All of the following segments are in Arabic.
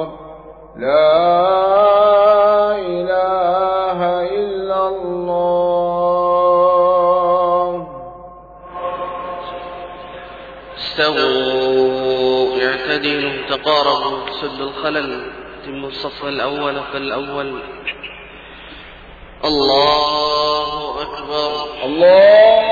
أكبر لا إله إلا الله. استووا اعتدلوا تقاربوا سدوا الخلل تموا الصف الأول فالأول. الله أكبر. الله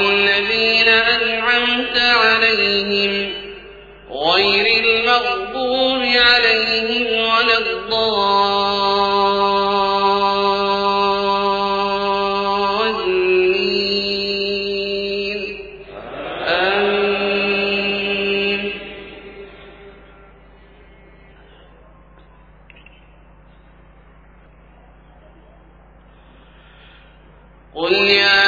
الذين أنعمت عليهم غير المغضوب عليهم ولا الضالين. آمين. قل يا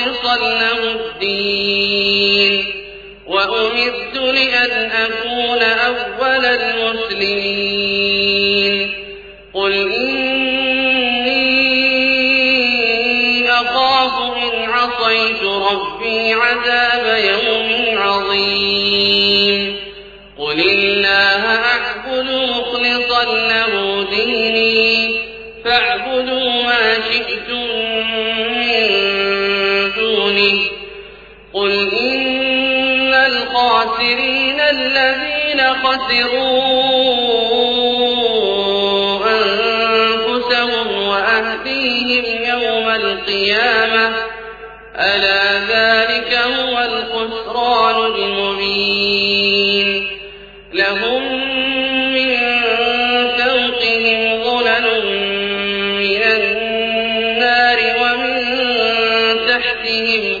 مخلصا له الدين. وأمرت لأن أكون أول المسلمين. قل إني أخاف إن عصيت ربي عذاب يوم عظيم. قل الله أعبد مخلصا له الذين خسروا أنفسهم وأهديهم يوم القيامة ألا ذلك هو الخسران المبين. لهم من فوقهم من النار ومن تحتهم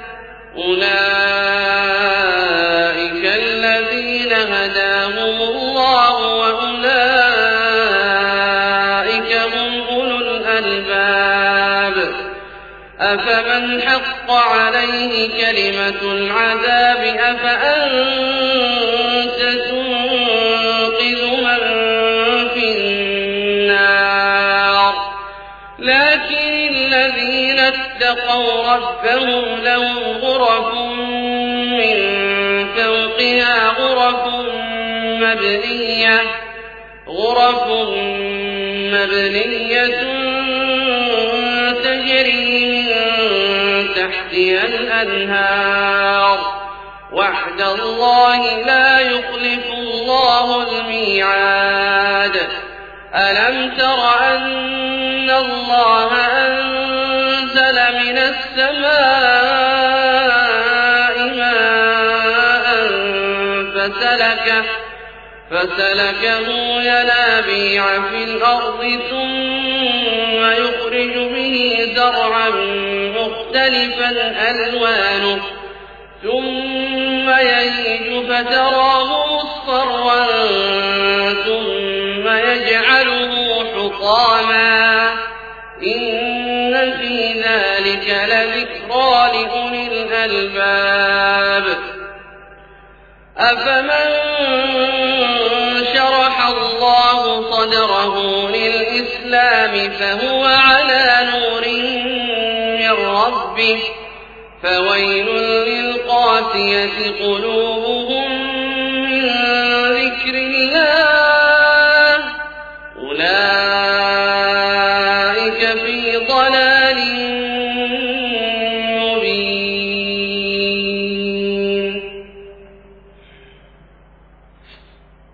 أولئك الذين هداهم الله وأولئك هم أولو الألباب. أفمن حق عليه كلمة العذاب؟ أفأنت الذين اتقوا ربهم لهم غرف من فوقها غرف مبنية غرف مبنية تجري من تحتها الأنهار. وعد الله لا يخلف الله الميعاد. ألم تر أن الله من السماء ماء فسلكه فسلكه ينابيع في الأرض ثم يخرج به زرعا مختلفا ألوانه ثم يهيج فتراه مصفرا ثم يجعله حطاما. إن ذلك لذكرى لأولي الألباب أفمن شرح الله صدره للإسلام فهو على نور من ربه فويل للقاسية قلوبهم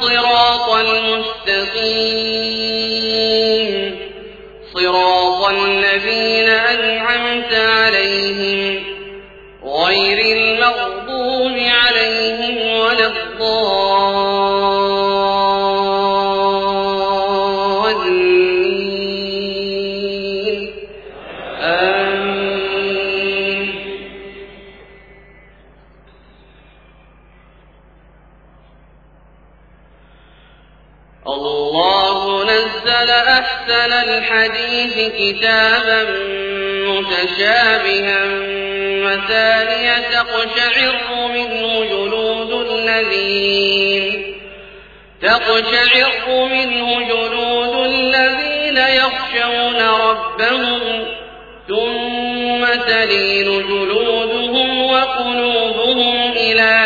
الصراط المستقيم. صراط الذين أنعمت عليهم غير الله نزل أحسن الحديث كتابا متشابها مثانية تقشعر منه جلود الذين تقشعر منه جلود الذين يخشون ربهم ثم تلين جلودهم وقلوبهم إلى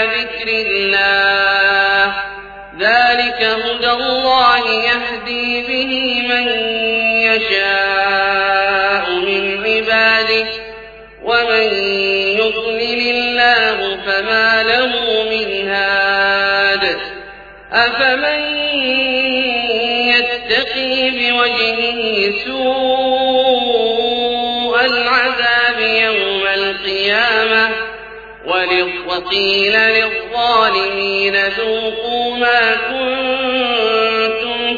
يهدي به من يشاء من عباده ومن يضلل الله فما له من هاد. أفمن يتقي بوجهه سوء العذاب يوم القيامة وقيل للظالمين ذوقوا ما كنتم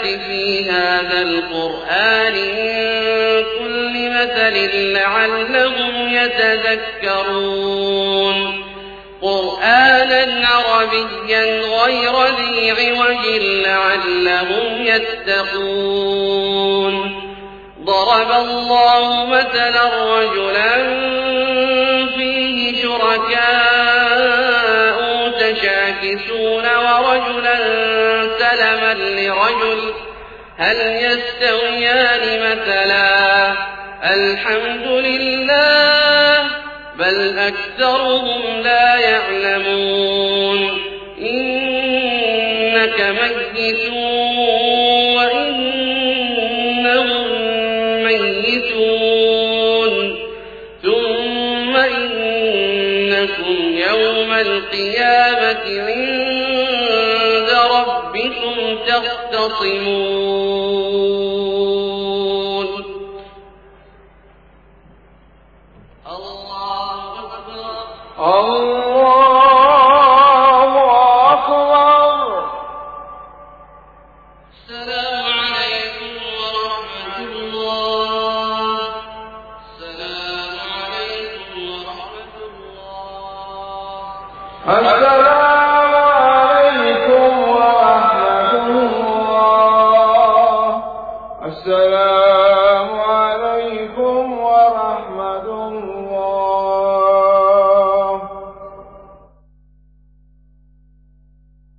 في هذا القرآن كل مثل لعلهم يتذكرون. قرآنا عربيا غير ذي عوج لعلهم يتقون. ضرب الله مثلا رجلا فيه شركاء متشاكسون ورجلا سلما لرجل هل يستويان مثلا؟ الحمد لله بل أكثرهم لا يعلمون. إنك ميت القيامة عند ربكم تختصمون Hasta la